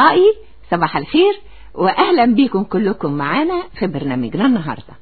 أصدقائي صباح الخير وأهلا بكم كلكم معنا في برنامجنا النهاردة.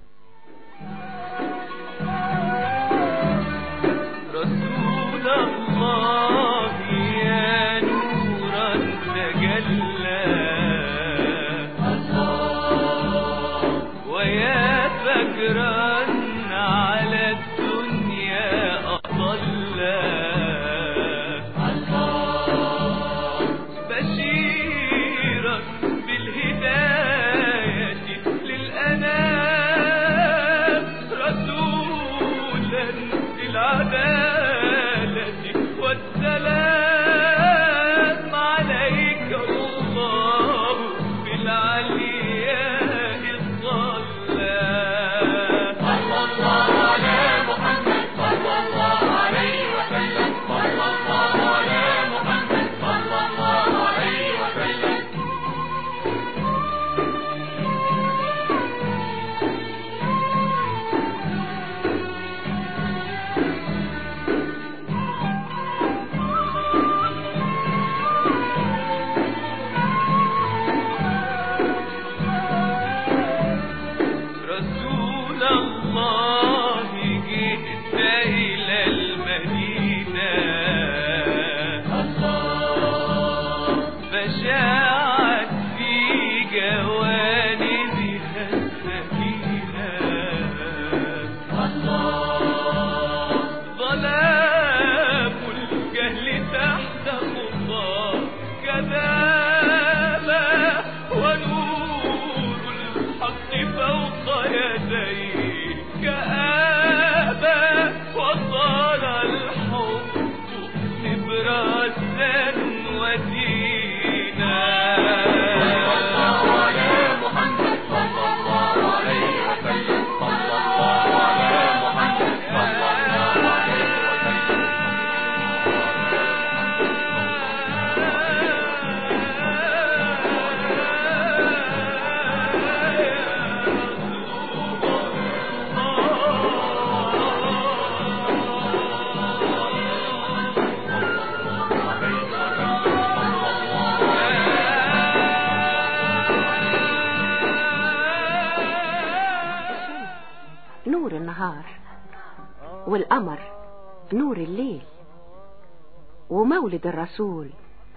ومولد الرسول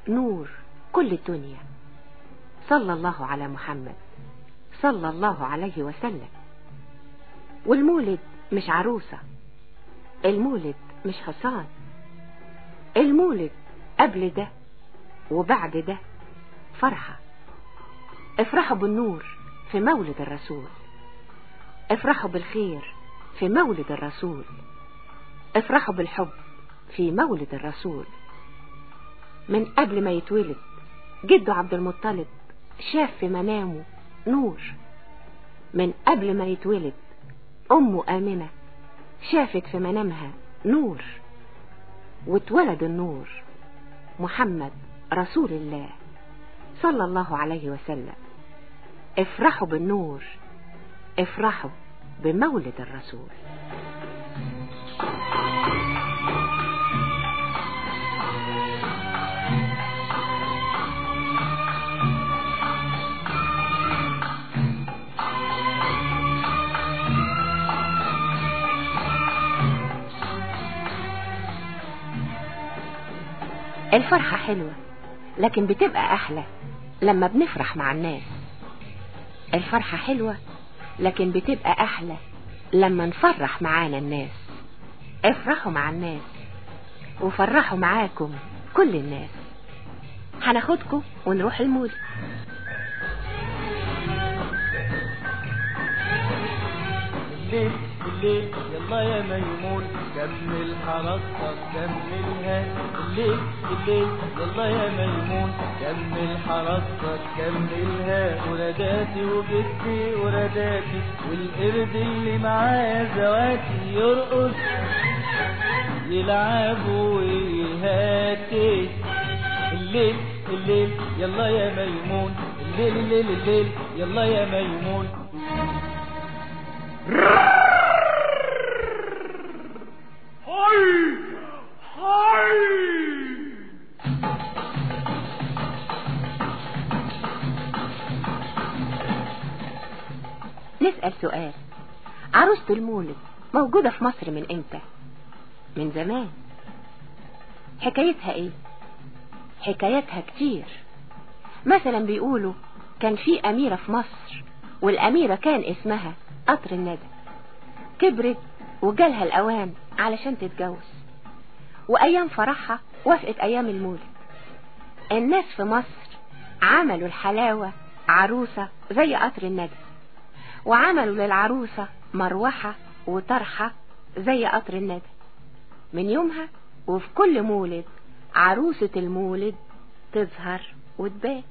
نور كل الدنيا. صلى الله على محمد. صلى الله عليه وسلم. والمولد مش عروسة. المولد مش حصان. المولد قبل ده وبعد ده فرحة. افرحوا بالنور في مولد الرسول. افرحوا بالخير في مولد الرسول. افرحوا بالحب في مولد الرسول. من قبل ما يتولد. جده عبد المطلب شاف في منامه نور. من قبل ما يتولد أمه آمنة شافت في منامها نور. واتولد النور محمد رسول الله صلى الله عليه وسلم. افرحوا بالنور افرحوا بمولد الرسول. الفرحة حلوة لكن بتبقى أحلى لما بنفرح مع الناس. الفرحة حلوة لكن بتبقى أحلى لما نفرح معانا الناس. افرحوا مع الناس وفرحوا معاكم كل الناس. هناخدكم ونروح المول. الليل الليل يلا يا ميمون كمل حركتك كملها الليل الليل يلا يا ميمون كمل حركتك كملها ولاداتي وجدي ولاداتي والقرد اللي معاه زواتي يرقص يلعبوا ويهاتي. الليل الليل يلا يا ميمون الليل الليل الليل يلا يا ميمون. نسأل سؤال. عروسة المولد موجودة في مصر من إمتى؟ من زمان. حكايتها إيه؟ حكايتها كتير. مثلا بيقولوا كان في أميرة في مصر والأميرة كان اسمها قطر الندى. كبرت وجالها الأوان. علشان تتجوز. وأيام فرحها وافقت أيام المولد. الناس في مصر عملوا الحلاوة عروسة زي قطر الندى. وعملوا للعروسة مروحة وطرحة زي قطر الندى. من يومها وفي كل مولد عروسة المولد تظهر وتبان.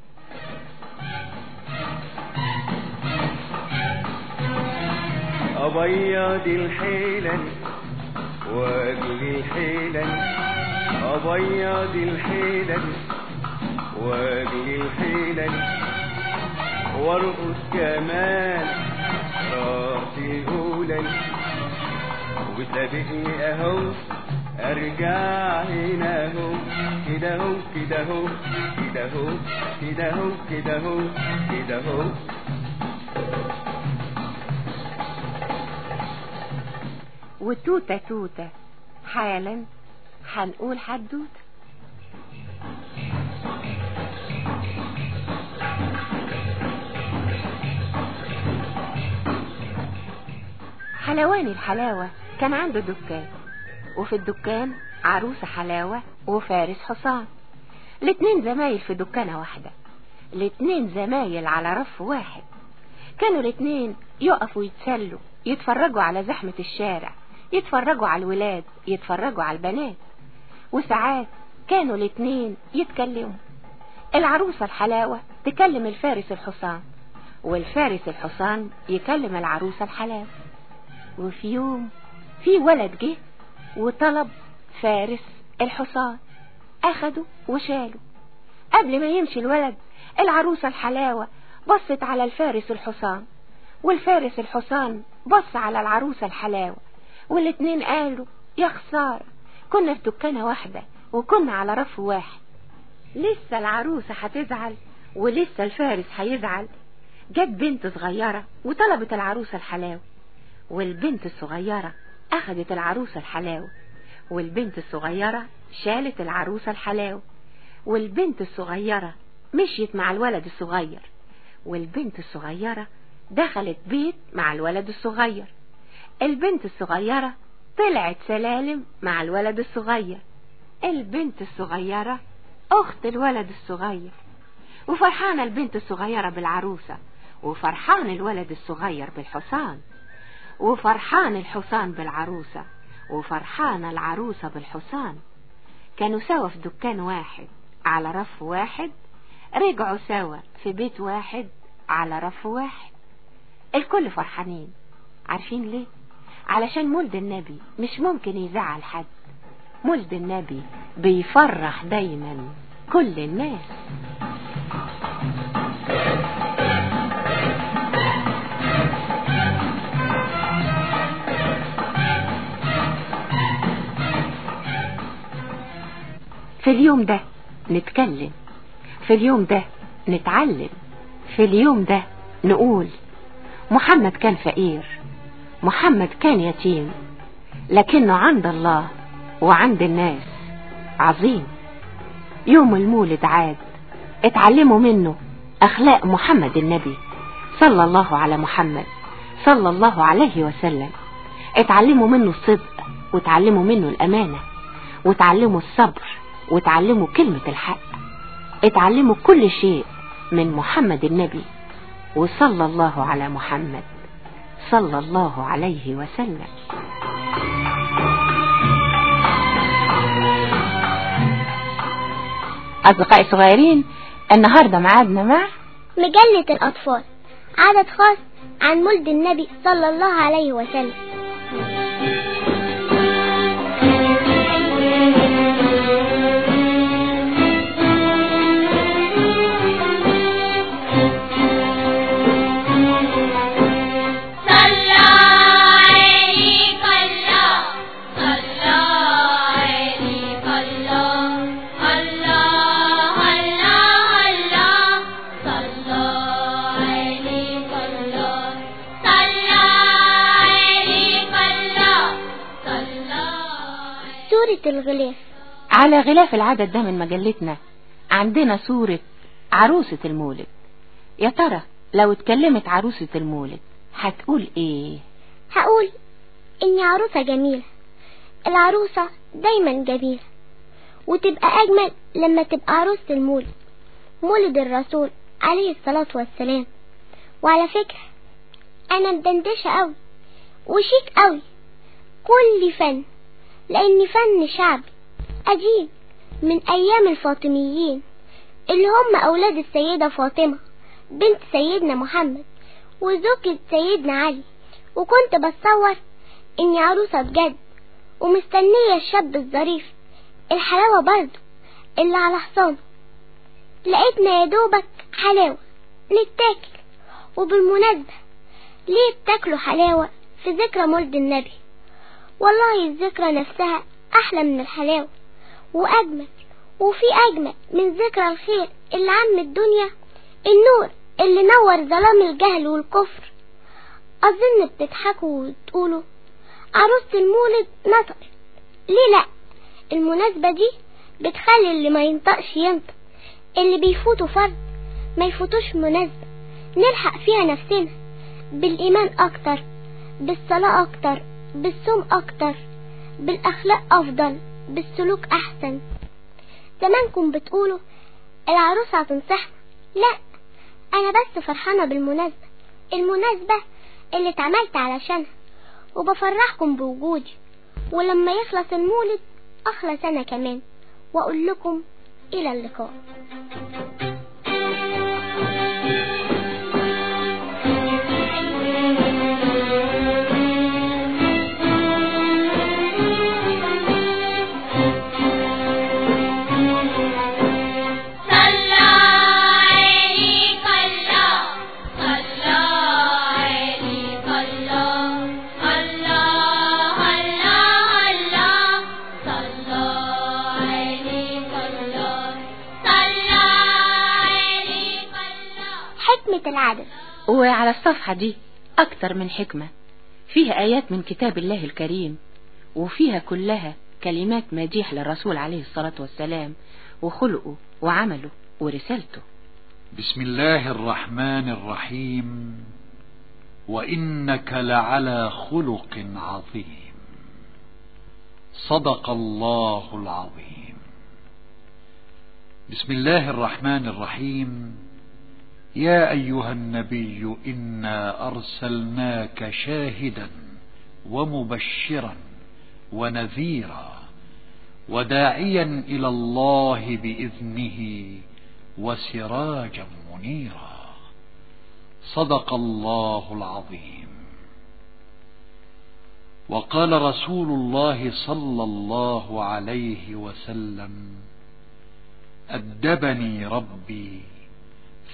أبيض الحيلن واجلي الحيلن أبيض الحيلن واجلي الحيلن وارقص كمان راسي هولن وسابقني أهو أرجع هنا اهو كده اهو كده اهو كده اهو كده اهو كده اهو كده اهو وتوتة توتة. حالا هنقول حدوتة. حلواني الحلاوة كان عنده دكان. وفي الدكان عروسة حلاوة وفارس حصان. الاتنين زمايل في دكانة واحدة. الاتنين زمايل على رف واحد. كانوا الاتنين يقفوا يتسلوا يتفرجوا على زحمة الشارع. يتفرجوا على الولاد يتفرجوا على البنات. وساعات كانوا الاتنين يتكلموا. العروسة الحلاوة تكلم الفارس الحصان والفارس الحصان يكلم العروسة الحلاوة. وفي يوم في ولد جه وطلب فارس الحصان أخده وشاله. قبل ما يمشي الولد العروسة الحلاوة بصت على الفارس الحصان والفارس الحصان بص على العروسة الحلاوة. والاتنين قالوا يا خسارة كنا في دكانة واحدة وكنا على رف واحد. لسه العروسة هتزعل ولسه الفارس هيزعل. جت بنت صغيرة وطلبت العروسة الحلاوة. والبنت الصغيرة أخدت العروسة الحلاوة. والبنت الصغيرة شالت العروسة الحلاوة. والبنت الصغيرة مشيت مع الولد الصغير. والبنت الصغيرة دخلت بيت مع الولد الصغير. البنت الصغيرة طلعت سلالم مع الولد الصغير. البنت الصغيرة أخت الولد الصغير. وفرحانة البنت الصغيرة بالعروسة. وفرحان الولد الصغير بالحصان. وفرحان الحصان بالعروسة. وفرحان العروسة بالحصان. كانوا سوا في دكان واحد على رف واحد. رجعوا سوا في بيت واحد على رف واحد. الكل فرحانين. عارفين ليه؟ علشان مولد النبي مش ممكن يزعل حد. مولد النبي بيفرح دايما كل الناس. في اليوم ده نتكلم في اليوم ده نتعلم في اليوم ده نقول محمد كان فقير. محمد كان يتيم لكنه عند الله وعند الناس عظيم. يوم المولد عاد اتعلموا منه أخلاق محمد النبي صلى الله على محمد صلى الله عليه وسلم. اتعلموا منه الصدق وتعلموا منه الأمانة وتعلموا الصبر وتعلموا كلمة الحق. اتعلموا كل شيء من محمد النبي وصلى الله على محمد. صلى الله عليه وسلم. أصدقائي الصغيرين النهاردة معادنا مع مجلة الأطفال عدد خاص عن مولد النبي صلى الله عليه وسلم. على غلاف العدد ده من مجلتنا عندنا صورة عروسة المولد. يا ترى لو اتكلمت عروسة المولد هتقول إيه؟ هقول إني عروسة جميلة. العروسة دايما جميلة. وتبقى أجمل لما تبقى عروسة المولد. مولد الرسول عليه الصلاة والسلام. وعلى فكرة أنا مدندشة أوي. وشيك أوي. كل فن لأن فن شعبي. قديم من أيام الفاطميين اللي هم أولاد السيدة فاطمة بنت سيدنا محمد وزوجة سيدنا علي. وكنت بتصور إني عروسة بجد ومستنية الشاب الظريف الحلاوة برضه اللي على حصانه. لقيتنا يا دوبك حلاوة نتاكل. وبالمناسبة ليه بتاكلوا حلاوة في ذكرى مولد النبي؟ والله الذكرى نفسها أحلى من الحلاوة. وأجمل وفي أجمل من ذكرى الخير اللي عم الدنيا النور اللي نور ظلام الجهل والكفر. أظن بتضحكوا وتقولوا عروسة المولد نطقت ليه لأ؟ المناسبة دي بتخلي اللي ما ينطقش ينطق اللي بيفوتوا فرد ما يفوتوش مناسبة. نلحق فيها نفسنا بالإيمان أكتر بالصلاة أكتر بالصوم أكتر بالأخلاق أفضل. بالسلوك أحسن. زمانكم بتقولوا العروسة هتنصحنا. لا أنا بس فرحانة بالمناسبة. المناسبة اللي اتعملت علشانها. وبفرحكم بوجودي. ولما يخلص المولد أخلص أنا كمان. وأقول لكم إلى اللقاء. أكتر من حكمة فيها آيات من كتاب الله الكريم وفيها كلها كلمات مديح للرسول عليه الصلاة والسلام وخلقه وعمله ورسالته. بسم الله الرحمن الرحيم. وإنك لعلى خلق عظيم. صدق الله العظيم. بسم الله الرحمن الرحيم. يا أيها النبي إنا أرسلناك شاهدا ومبشرا ونذيرا وداعيا إلى الله بإذنه وسراجا منيرا. صدق الله العظيم. وقال رسول الله صلى الله عليه وسلم أدبني ربي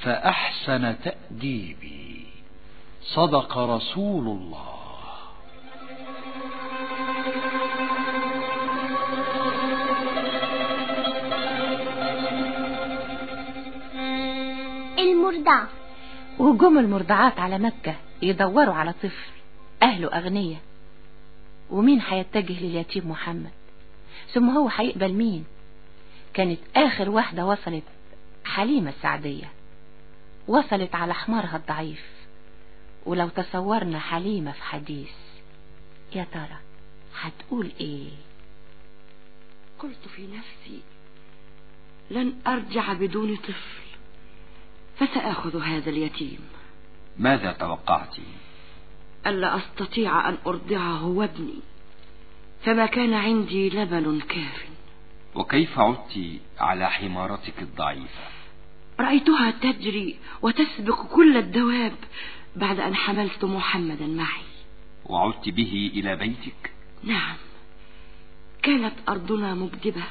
فأحسن تأديبي. صدق رسول الله. المرضعة وجم المرضعات على مكة يدوروا على طفل أهله أغنية. ومين هيتجه لليتيم محمد؟ ثم هو هيقبل مين؟ كانت آخر واحدة وصلت حليمة السعدية. وصلت على حمارها الضعيف. ولو تصورنا حليمة في حديث يا ترى هتقول إيه؟ قلت في نفسي لن أرجع بدون طفل فسآخذ هذا اليتيم. ماذا توقعت؟ ألا أستطيع أن أرضعه وابني فما كان عندي لبن كاف. وكيف عدت على حمارتك الضعيفة؟ رأيتها تجري وتسبق كل الدواب بعد أن حملت محمدا معي. وعدت به إلى بيتك؟ نعم. كانت أرضنا مجدبة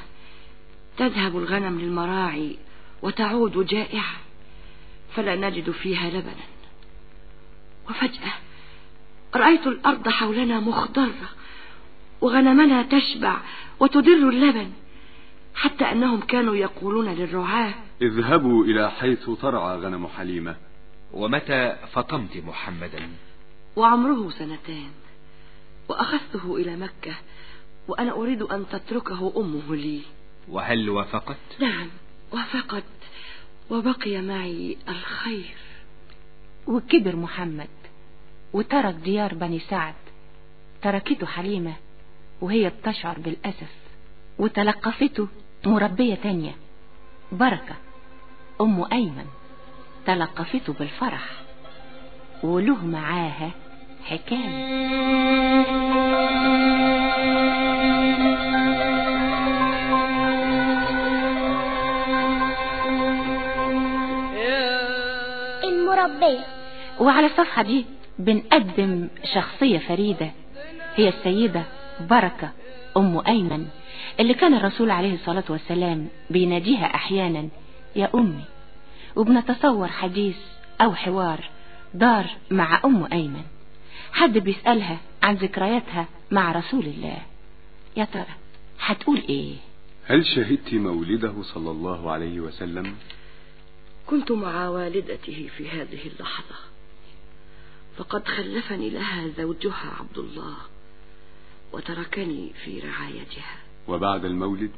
تذهب الغنم للمراعي وتعود جائعة. فلا نجد فيها لبنا. وفجأة رأيت الأرض حولنا مخضرة وغنمنا تشبع وتدر اللبن حتى أنهم كانوا يقولون للرعاة اذهبوا إلى حيث ترعى غنم حليمة. ومتى فطمت محمدا؟ وعمره سنتان. وأخذته إلى مكة وأنا أريد أن تتركه أمه لي. وهل وافقت؟ نعم وفقد وبقي معي الخير. وكبر محمد وترك ديار بني سعد. تركته حليمة وهي بتشعر بالأسف. وتلقفته مربية تانية. بركة. أم أيمن تلقفته بالفرح. وله معاها حكاية. المربية وعلى الصفحة دي بنقدم شخصية فريدة. هي السيدة بركة أم أيمن اللي كان الرسول عليه الصلاة والسلام بيناديها أحيانا يا أمي. وبنتصور حديث أو حوار دار مع أم أيمن. حد بيسألها عن ذكرياتها مع رسول الله. يا ترى هتقول إيه؟ هل شهدت مولده صلى الله عليه وسلم؟ كنت مع والدته في هذه اللحظة. فقد خلفني لها زوجها عبد الله وتركني في رعايتها. وبعد المولد؟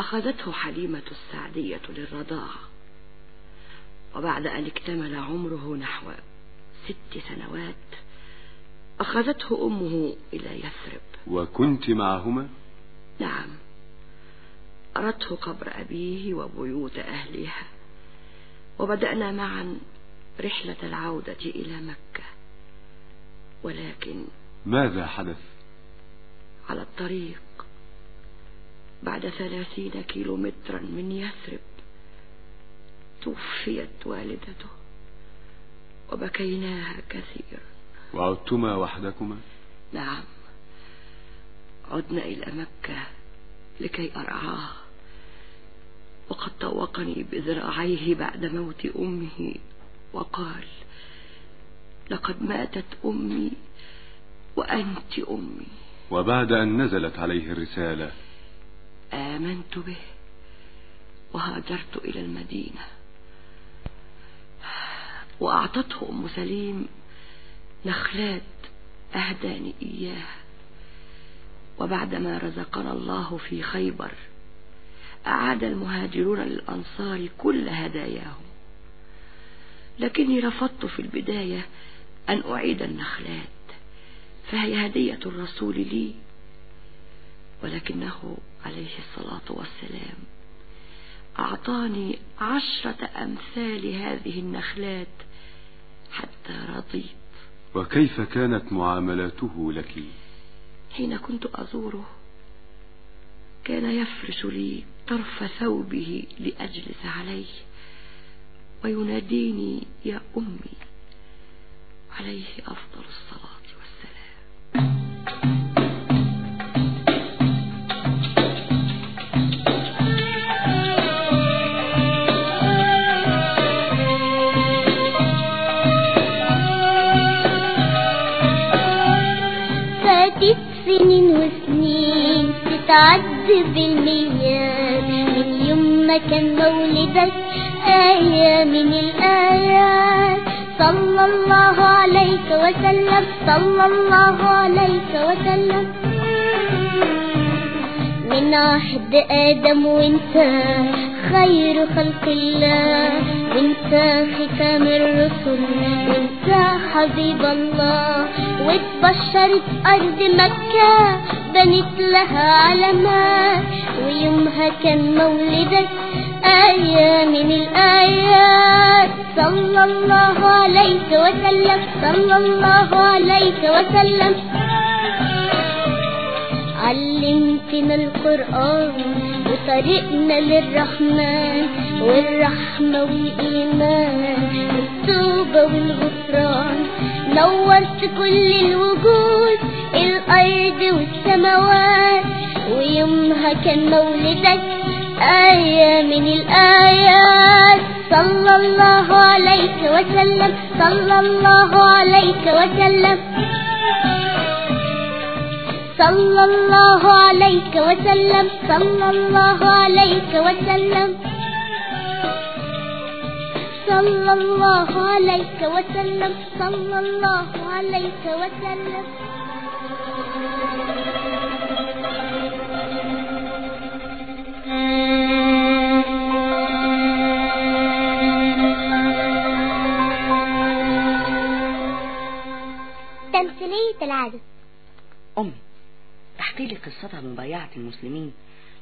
أخذته حليمة السعدية للرضاعة. وبعد أن اكتمل عمره نحو ست سنوات أخذته أمه إلى يثرب. وكنت معهما؟ نعم. أردت قبر أبيه وبيوت أهلها وبدأنا معا رحلة العودة إلى مكة. ولكن ماذا حدث؟ على الطريق. بعد ثلاثين كيلو مترا من يثرب. توفيت والدته. وبكيناها كثيرا. وعدتما وحدكما؟ نعم. عدنا إلى مكة لكي أرعاه وقد طوقني بذراعيه بعد موت أمه وقال لقد ماتت أمي وأنت أمي. وبعد أن نزلت عليه الرسالة آمنت به وهاجرت إلى المدينة. وأعطته أم سليم نخلات أهداني إياها. وبعدما رزقنا الله في خيبر أعاد المهاجرون للأنصار كل هداياهم. لكني رفضت في البداية أن أعيد النخلات فهي هدية الرسول لي ولكنه عليه الصلاة والسلام. أعطاني عشرة أمثال هذه النخلات حتى رضيت. وكيف كانت معاملته لك؟ حين كنت أزوره كان يفرش لي طرف ثوبه لأجلس عليه ويناديني يا أمي عليه أفضل الصلاة. تتعد بالميات من يوم ما كان مولدك آية من الآيات. صلى الله عليك وسلم صلى الله عليك وسلم. من عهد آدم وانت خير خلق الله. وانت ختام الرسل وانت حبيب الله. واتبشرت أرض مكة بنت لها علامات ويومها كان مولدك آية من الآيات. صلى الله عليك وسلم صلى الله عليك وسلم. علمتنا القرآن وطريقنا للرحمن والرحمة والإيمان والتوبة والغفران. نورت كل الوجود الأرض والسماوات ويومها كان مولدك آية من الآيات. صلى الله عليك وسلم صلى الله عليك وسلم. صلى الله عليك وسلم صلى الله عليك وسلم. صلى الله عليك وسلم صلى الله عليك وسلم. تمثيلية العدد أمي احكي لي قصة مبايعة المسلمين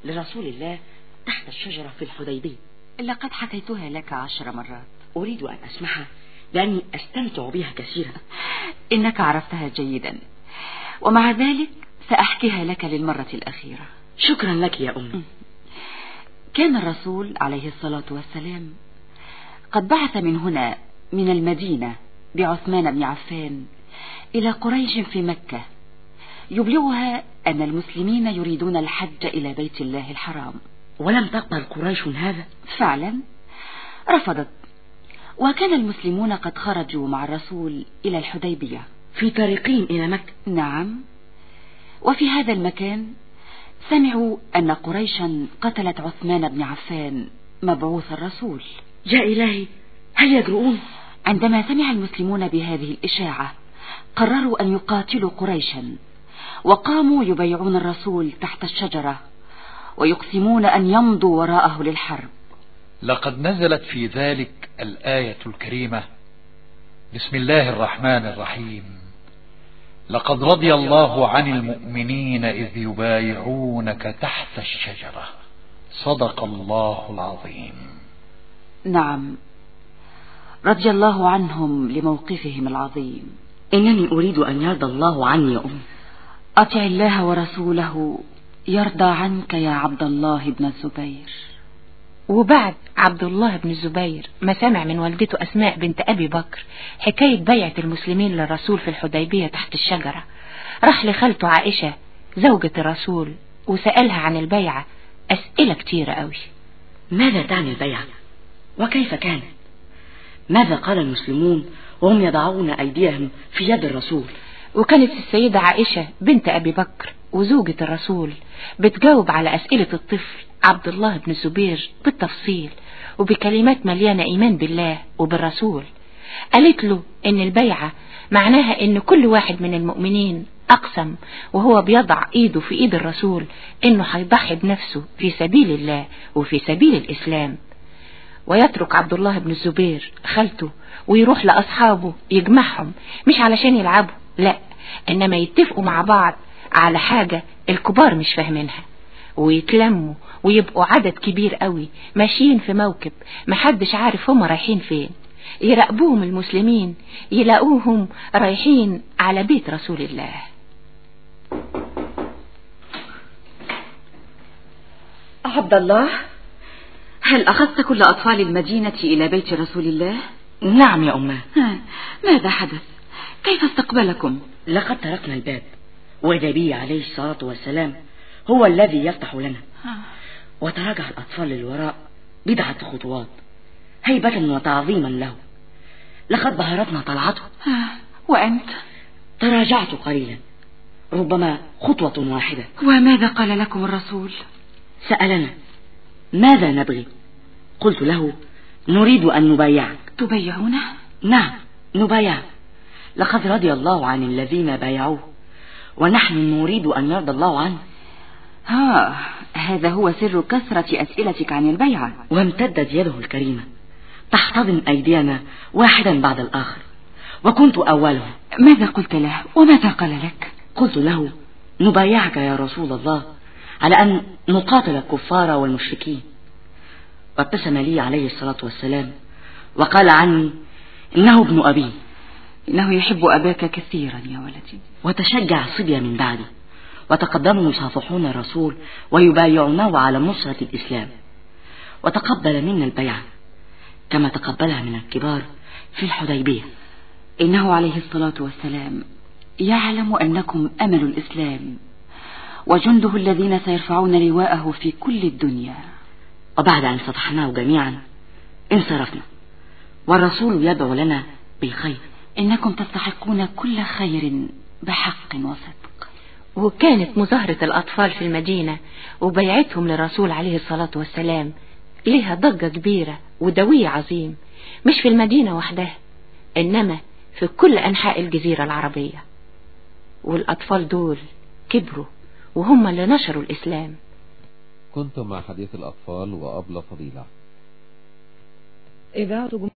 لرسول الله تحت الشجرة في الحديبية. لقد حكيتها لك عشر مرات. أريد أن أسمعها لأني أستمتع بها كثيرا. إنك عرفتها جيدا. ومع ذلك سأحكيها لك للمرة الأخيرة. شكرا لك يا أمي. كان الرسول عليه الصلاة والسلام قد بعث من هنا من المدينة بعثمان بن عفان إلى قريش في مكة يبلغها أن المسلمين يريدون الحج إلى بيت الله الحرام. ولم تقبل قريش هذا؟ فعلا. رفضت. وكان المسلمون قد خرجوا مع الرسول إلى الحديبية. في طريقهم إلى مكة. نعم. وفي هذا المكان سمعوا أن قريشا قتلت عثمان بن عفان مبعوث الرسول. يا إلهي هل يجرؤون عندما سمع المسلمون بهذه الإشاعة قرروا أن يقاتلوا قريشا. وقاموا يبايعون الرسول تحت الشجرة ويقسمون أن يمضوا وراءه للحرب. لقد نزلت في ذلك الآية الكريمة بسم الله الرحمن الرحيم. لقد رضي الله عن المؤمنين إذ يبايعونك تحت الشجرة. صدق الله العظيم. نعم. رضي الله عنهم لموقفهم العظيم. إنني أريد أن يرضى الله عني يا أمي أطع الله ورسوله يرضى عنك يا عبد الله بن الزبير. وبعد عبد الله بن الزبير ما سمع من والدته أسماء بنت أبي بكر حكاية بيعة المسلمين للرسول في الحديبية تحت الشجرة. راح لخالته عائشة زوجة الرسول وسألها عن البيعة. أسئلة كتيرة قوي ماذا تعني البيعة؟ وكيف كانت؟ ماذا قال المسلمون وهم يضعون أيديهم في يد الرسول؟ وكانت السيدة عائشة بنت أبي بكر وزوجة الرسول بتجاوب على أسئلة الطفل عبد الله بن الزبير بالتفصيل وبكلمات مليانة إيمان بالله وبالرسول. قالت له إن البيعة معناها إن كل واحد من المؤمنين أقسم وهو بيضع إيده في إيد الرسول إنه هيضحي بنفسه في سبيل الله وفي سبيل الإسلام. ويترك عبد الله بن الزبير خالته ويروح لأصحابه يجمعهم مش علشان يلعبوا لا إنما يتفقوا مع بعض على حاجة الكبار مش فاهمينها ويتلموا ويبقوا عدد كبير قوي ماشيين في موكب محدش عارف هما رايحين فين يراقبوهم المسلمين يلاقوهم رايحين على بيت رسول الله عبد الله هل أخذت كل أطفال المدينة إلى بيت رسول الله؟ نعم يا أمة ماذا حدث؟ كيف استقبلكم؟ لقد تركنا الباب. والنبي عليه الصلاة والسلام هو الذي يفتح لنا. وتراجع الأطفال للوراء بضعة خطوات هيبة وتعظيما له. لقد بهرتنا طلعته. ها، وأنت؟ تراجعت قليلا ربما خطوة واحدة. وماذا قال لكم الرسول؟ سألنا ماذا نبغي؟ قلت له نريد أن نبايعك. تبيعونه؟ نعم نبايع لقد رضي الله عن الذين بايعوه ونحن نريد أن يرضى الله عنه. ها هذا هو سر كثرة أسئلتك عن البيعة وامتدت يده الكريمة. تحتضن أيدينا واحدا بعد الآخر. وكنت أولهم ماذا قلت له؟ وماذا قال لك؟ قلت له نبايعك يا رسول الله على أن نقاتل الكفار والمشركين. وابتسم لي عليه الصلاة والسلام وقال عني إنه ابن أبي. إنه يحب أباك كثيرا يا ولدي. وتشجع الصبية من بعدي وتقدموا يصافحون الرسول ويبايعونه على نصرة الإسلام. وتقبل منا البيعة كما تقبلها من الكبار في الحديبية. إنه عليه الصلاة والسلام يعلم أنكم أمل الإسلام وجنده الذين سيرفعون لواءه في كل الدنيا. وبعد أن فتحناه جميعا انصرفنا. والرسول يدعو لنا بالخير. إنكم تستحقون كل خير بحق وصدق. وكانت مظاهرة الأطفال في المدينة وبيعتهم للرسول عليه الصلاة والسلام لها ضجة كبيرة ودوية عظيم مش في المدينة وحدها إنما في كل أنحاء الجزيرة العربية. والأطفال دول كبروا وهم اللي نشروا الإسلام. كنتم مع حديث الأطفال وأبلة فضيلة. إذاعة